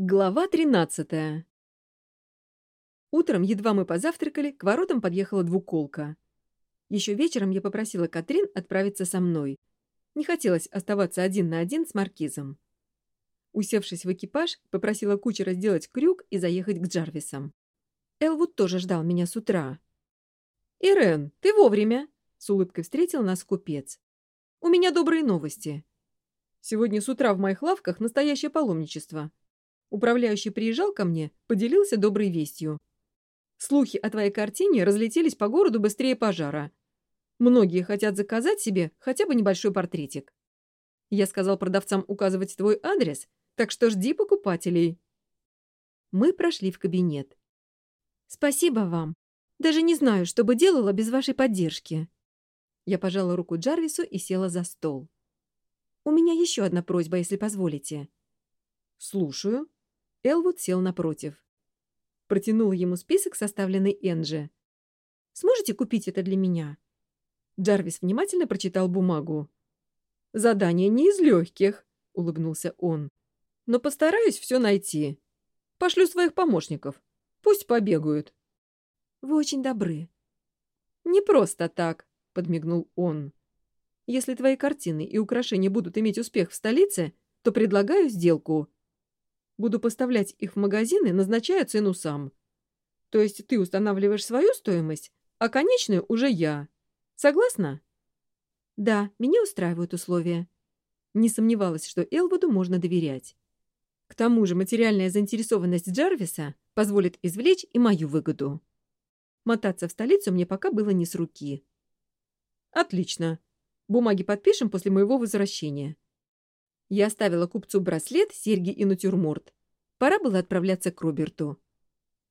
Глава 13 Утром, едва мы позавтракали, к воротам подъехала двуколка. Еще вечером я попросила Катрин отправиться со мной. Не хотелось оставаться один на один с маркизом. Усевшись в экипаж, попросила кучера сделать крюк и заехать к Джарвисам. Элвуд тоже ждал меня с утра. «Ирен, ты вовремя!» — с улыбкой встретил нас купец. «У меня добрые новости. Сегодня с утра в моих лавках настоящее паломничество. управляющий приезжал ко мне, поделился доброй вестью. Слухи о твоей картине разлетелись по городу быстрее пожара. Многие хотят заказать себе хотя бы небольшой портретик. Я сказал продавцам указывать твой адрес, так что жди покупателей. Мы прошли в кабинет. Спасибо вам. Даже не знаю, что бы делала без вашей поддержки. Я пожала руку Джарвису и села за стол. У меня еще одна просьба, если позволите. Слушаю. Элвуд сел напротив. Протянул ему список, составленный Энджи. «Сможете купить это для меня?» Джарвис внимательно прочитал бумагу. «Задание не из легких», — улыбнулся он. «Но постараюсь все найти. Пошлю своих помощников. Пусть побегают». «Вы очень добры». «Не просто так», — подмигнул он. «Если твои картины и украшения будут иметь успех в столице, то предлагаю сделку — Буду поставлять их в магазины, назначая цену сам. То есть ты устанавливаешь свою стоимость, а конечную уже я. Согласна? Да, меня устраивают условия. Не сомневалась, что Элвуду можно доверять. К тому же материальная заинтересованность Джарвиса позволит извлечь и мою выгоду. Мотаться в столицу мне пока было не с руки. Отлично. Бумаги подпишем после моего возвращения. Я оставила купцу браслет, серьги и натюрморт. Пора было отправляться к Роберту.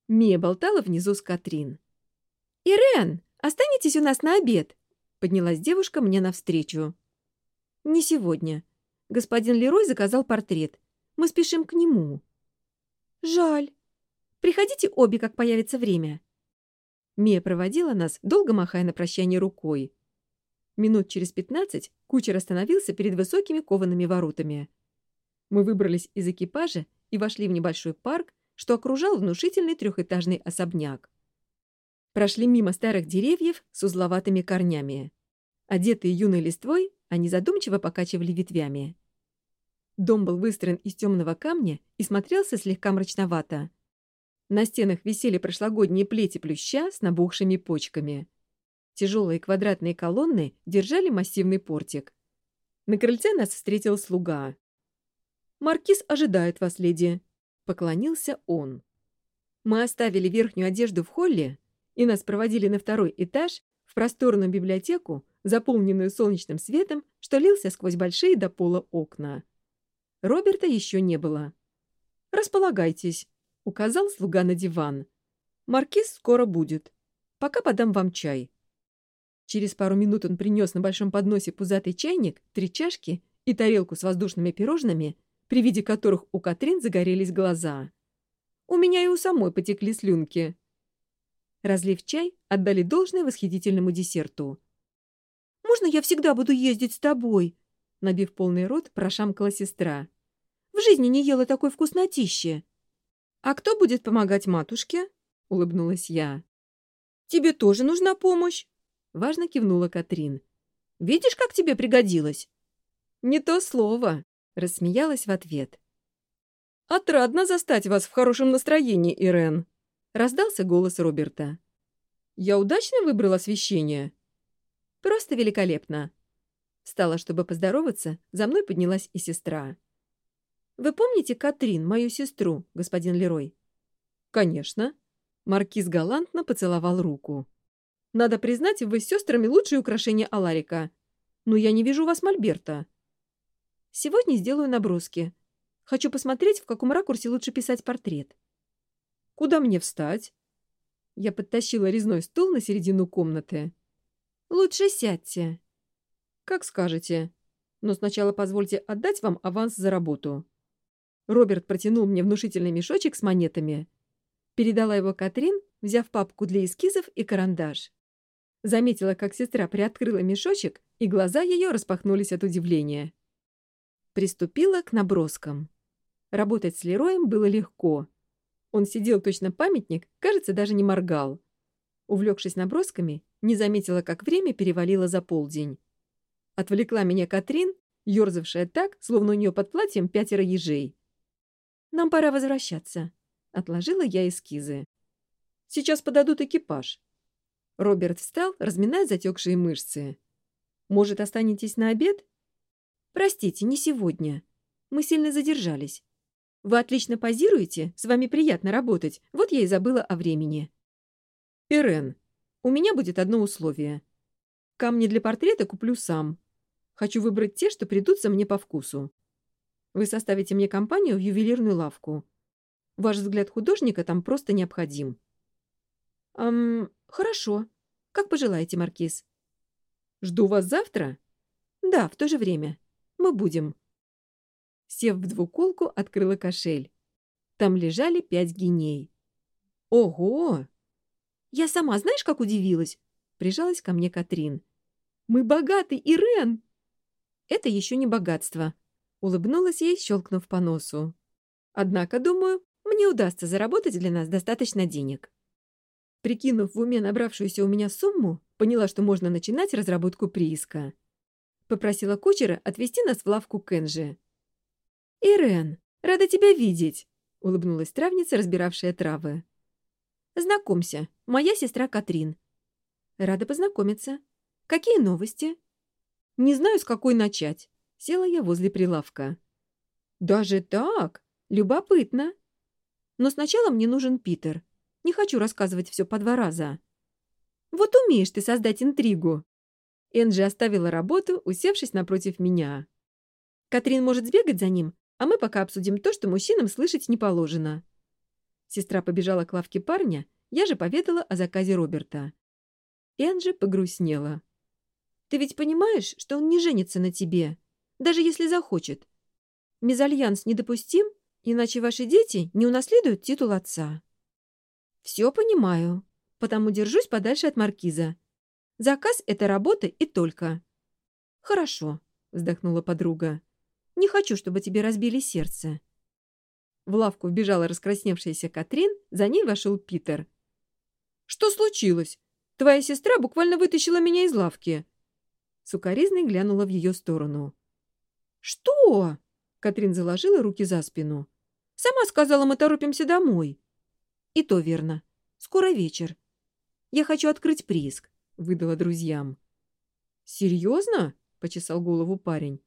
Мия болтала внизу с Катрин. «Ирен, останетесь у нас на обед?» Поднялась девушка мне навстречу. «Не сегодня. Господин Лерой заказал портрет. Мы спешим к нему». «Жаль. Приходите обе, как появится время». Мия проводила нас, долго минут через пятнадцать кучер остановился перед высокими коваными воротами. Мы выбрались из экипажа и вошли в небольшой парк, что окружал внушительный трехэтажный особняк. Прошли мимо старых деревьев с узловатыми корнями. Одетые юной листвой, они задумчиво покачивали ветвями. Дом был выстроен из темного камня и смотрелся слегка мрачновато. На стенах висели прошлогодние плети плюща с набухшими почками — Тяжелые квадратные колонны держали массивный портик. На крыльце нас встретил слуга. «Маркиз ожидает вас, леди», — поклонился он. Мы оставили верхнюю одежду в холле, и нас проводили на второй этаж в просторную библиотеку, заполненную солнечным светом, что лился сквозь большие до пола окна. Роберта еще не было. «Располагайтесь», — указал слуга на диван. «Маркиз скоро будет. Пока подам вам чай». Через пару минут он принес на большом подносе пузатый чайник, три чашки и тарелку с воздушными пирожными, при виде которых у Катрин загорелись глаза. У меня и у самой потекли слюнки. Разлив чай, отдали должное восхитительному десерту. «Можно я всегда буду ездить с тобой?» Набив полный рот, прошамкала сестра. «В жизни не ела такой вкуснотищи!» «А кто будет помогать матушке?» — улыбнулась я. «Тебе тоже нужна помощь?» важно кивнула Катрин. «Видишь, как тебе пригодилось?» «Не то слово», — рассмеялась в ответ. «Отрадно застать вас в хорошем настроении, Ирен», — раздался голос Роберта. «Я удачно выбрал освещение?» «Просто великолепно». Встала, чтобы поздороваться, за мной поднялась и сестра. «Вы помните Катрин, мою сестру, господин Лерой?» «Конечно». Маркиз галантно поцеловал руку. Надо признать, вы с сестрами лучшие украшения Аларика. Но я не вижу вас Мольберта. Сегодня сделаю наброски. Хочу посмотреть, в каком ракурсе лучше писать портрет. Куда мне встать? Я подтащила резной стул на середину комнаты. Лучше сядьте. Как скажете. Но сначала позвольте отдать вам аванс за работу. Роберт протянул мне внушительный мешочек с монетами. Передала его Катрин, взяв папку для эскизов и карандаш. Заметила, как сестра приоткрыла мешочек, и глаза ее распахнулись от удивления. Приступила к наброскам. Работать с Лероем было легко. Он сидел точно памятник, кажется, даже не моргал. Увлекшись набросками, не заметила, как время перевалило за полдень. Отвлекла меня Катрин, ерзавшая так, словно у нее под платьем пятеро ежей. «Нам пора возвращаться», — отложила я эскизы. «Сейчас подадут экипаж». Роберт встал, разминая затекшие мышцы. «Может, останетесь на обед?» «Простите, не сегодня. Мы сильно задержались. Вы отлично позируете, с вами приятно работать, вот я и забыла о времени». «Ирен, у меня будет одно условие. Камни для портрета куплю сам. Хочу выбрать те, что придутся мне по вкусу. Вы составите мне компанию в ювелирную лавку. Ваш взгляд художника там просто необходим». «Эм, «Хорошо. Как пожелаете, Маркиз». «Жду вас завтра?» «Да, в то же время. Мы будем». Сев в двуколку, открыла кошель. Там лежали пять геней. «Ого!» «Я сама знаешь, как удивилась?» Прижалась ко мне Катрин. «Мы богаты, Ирен!» «Это еще не богатство», — улыбнулась ей, щелкнув по носу. «Однако, думаю, мне удастся заработать для нас достаточно денег». Прикинув в уме набравшуюся у меня сумму, поняла, что можно начинать разработку прииска. Попросила кучера отвезти нас в лавку Кенжи. «Ирен, рада тебя видеть!» — улыбнулась травница, разбиравшая травы. «Знакомься, моя сестра Катрин». «Рада познакомиться. Какие новости?» «Не знаю, с какой начать». Села я возле прилавка. «Даже так? Любопытно!» «Но сначала мне нужен Питер», Не хочу рассказывать все по два раза». «Вот умеешь ты создать интригу». Энджи оставила работу, усевшись напротив меня. «Катрин может сбегать за ним, а мы пока обсудим то, что мужчинам слышать не положено». Сестра побежала к лавке парня, я же поведала о заказе Роберта. Энджи погрустнела. «Ты ведь понимаешь, что он не женится на тебе, даже если захочет? Мезальянс недопустим, иначе ваши дети не унаследуют титул отца». «Все понимаю, потому держусь подальше от маркиза. Заказ — это работа и только». «Хорошо», — вздохнула подруга. «Не хочу, чтобы тебе разбили сердце». В лавку вбежала раскрасневшаяся Катрин, за ней вошел Питер. «Что случилось? Твоя сестра буквально вытащила меня из лавки». Сукаризной глянула в ее сторону. «Что?» — Катрин заложила руки за спину. «Сама сказала, мы торопимся домой». И то верно. Скоро вечер. Я хочу открыть прииск», — выдала друзьям. «Серьезно?» — почесал голову парень.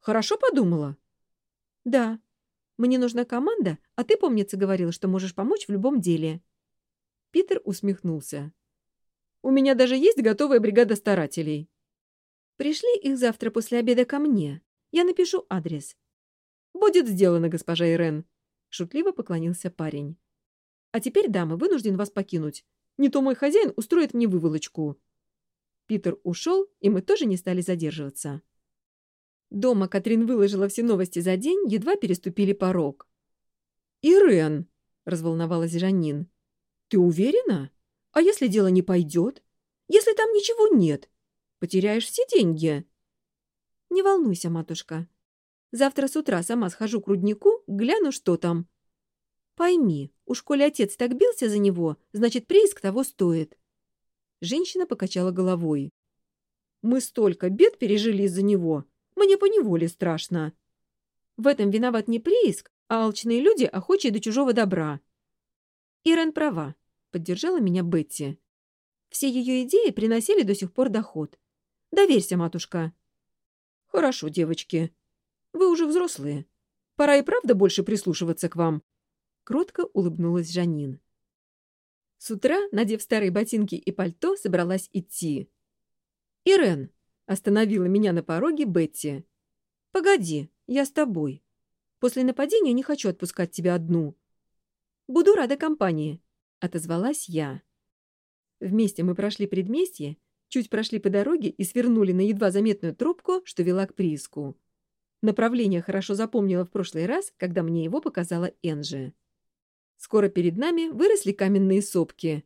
«Хорошо подумала?» «Да. Мне нужна команда, а ты, помнится, говорил, что можешь помочь в любом деле». Питер усмехнулся. «У меня даже есть готовая бригада старателей». «Пришли их завтра после обеда ко мне. Я напишу адрес». «Будет сделано, госпожа Ирен», — шутливо поклонился парень. «А теперь, дамы, вынужден вас покинуть. Не то мой хозяин устроит мне выволочку». Питер ушел, и мы тоже не стали задерживаться. Дома Катрин выложила все новости за день, едва переступили порог. «Ирен!» — разволновалась Жанин. «Ты уверена? А если дело не пойдет? Если там ничего нет? Потеряешь все деньги?» «Не волнуйся, матушка. Завтра с утра сама схожу к руднику, гляну, что там. Пойми, уж коли отец так бился за него, значит, прииск того стоит». Женщина покачала головой. «Мы столько бед пережили из-за него, мне поневоле страшно. В этом виноват не прииск, а алчные люди, охочие до чужого добра. Ирен права, поддержала меня Бетти. Все ее идеи приносили до сих пор доход. Доверься, матушка. Хорошо, девочки. Вы уже взрослые. Кротко улыбнулась Жанин. С утра, надев старые ботинки и пальто, собралась идти. «Ирен!» — остановила меня на пороге Бетти. «Погоди, я с тобой. После нападения не хочу отпускать тебя одну. Буду рада компании», — отозвалась я. Вместе мы прошли предместье, чуть прошли по дороге и свернули на едва заметную трубку, что вела к прииску. Направление хорошо запомнила в прошлый раз, когда мне его показала Энджи. Скоро перед нами выросли каменные сопки.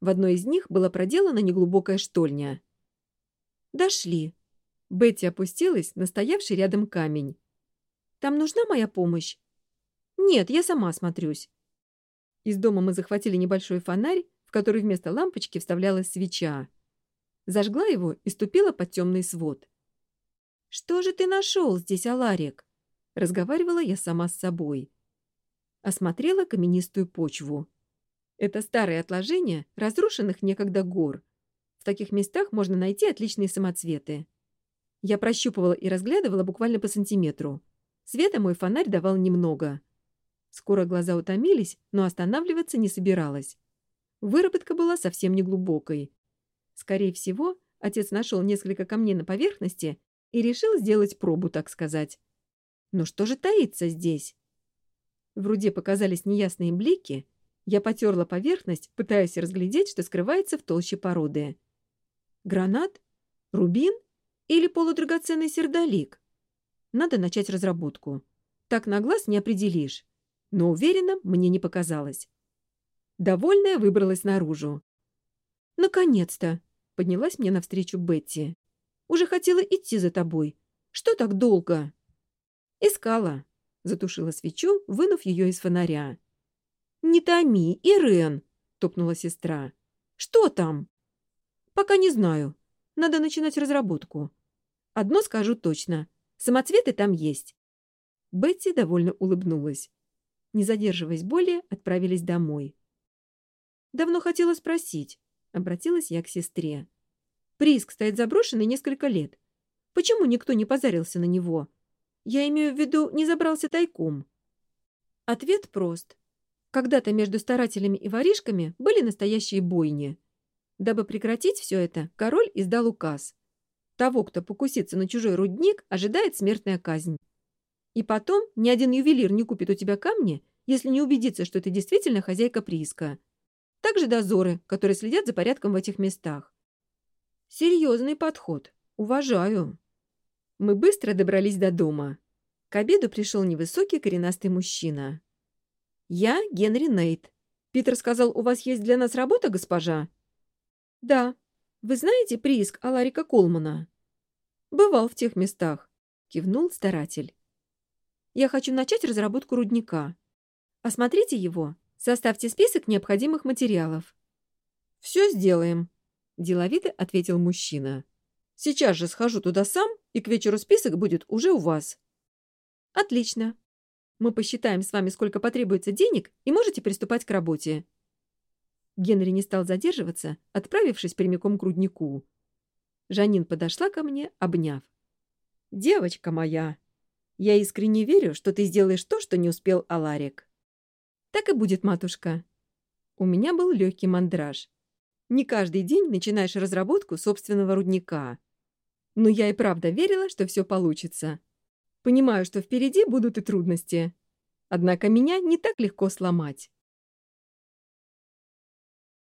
В одной из них была проделана неглубокая штольня. «Дошли». Бетти опустилась на стоявший рядом камень. «Там нужна моя помощь?» «Нет, я сама смотрюсь». Из дома мы захватили небольшой фонарь, в который вместо лампочки вставлялась свеча. Зажгла его и ступила под темный свод. «Что же ты нашел здесь, Аларик?» Разговаривала я сама с собой осмотрела каменистую почву. Это старые отложения, разрушенных некогда гор. В таких местах можно найти отличные самоцветы. Я прощупывала и разглядывала буквально по сантиметру. Света мой фонарь давал немного. Скоро глаза утомились, но останавливаться не собиралась. Выработка была совсем неглубокой. Скорее всего, отец нашел несколько камней на поверхности и решил сделать пробу, так сказать. Но что же таится здесь? В руде показались неясные блики. Я потерла поверхность, пытаясь разглядеть, что скрывается в толще породы. Гранат? Рубин? Или полудрагоценный сердолик? Надо начать разработку. Так на глаз не определишь. Но уверенно мне не показалось. Довольная выбралась наружу. «Наконец-то!» — поднялась мне навстречу Бетти. «Уже хотела идти за тобой. Что так долго?» «Искала», затушила свечу, вынув ее из фонаря. «Не томи, Ирен!» — топнула сестра. «Что там?» «Пока не знаю. Надо начинать разработку. Одно скажу точно. Самоцветы там есть». Бетти довольно улыбнулась. Не задерживаясь более, отправились домой. «Давно хотела спросить», — обратилась я к сестре. «Прииск стоит заброшенный несколько лет. Почему никто не позарился на него? Я имею в виду, не забрался тайком. Ответ прост. Когда-то между старателями и воришками были настоящие бойни. Дабы прекратить все это, король издал указ. Того, кто покусится на чужой рудник, ожидает смертная казнь. И потом ни один ювелир не купит у тебя камни, если не убедится, что ты действительно хозяйка прииска. Также дозоры, которые следят за порядком в этих местах. Серьезный подход. Уважаю. Мы быстро добрались до дома. К обеду пришел невысокий коренастый мужчина. «Я Генри Нейт. Питер сказал, у вас есть для нас работа, госпожа?» «Да. Вы знаете прииск Аларика Колмана?» «Бывал в тех местах», — кивнул старатель. «Я хочу начать разработку рудника. Осмотрите его, составьте список необходимых материалов». «Все сделаем», — деловито ответил мужчина. «Сейчас же схожу туда сам и к вечеру список будет уже у вас». «Отлично. Мы посчитаем с вами, сколько потребуется денег, и можете приступать к работе». Генри не стал задерживаться, отправившись прямиком к руднику. Жанин подошла ко мне, обняв. «Девочка моя, я искренне верю, что ты сделаешь то, что не успел Аларик». «Так и будет, матушка». У меня был легкий мандраж. Не каждый день начинаешь разработку собственного рудника. Но я и правда верила, что все получится. Понимаю, что впереди будут и трудности. Однако меня не так легко сломать.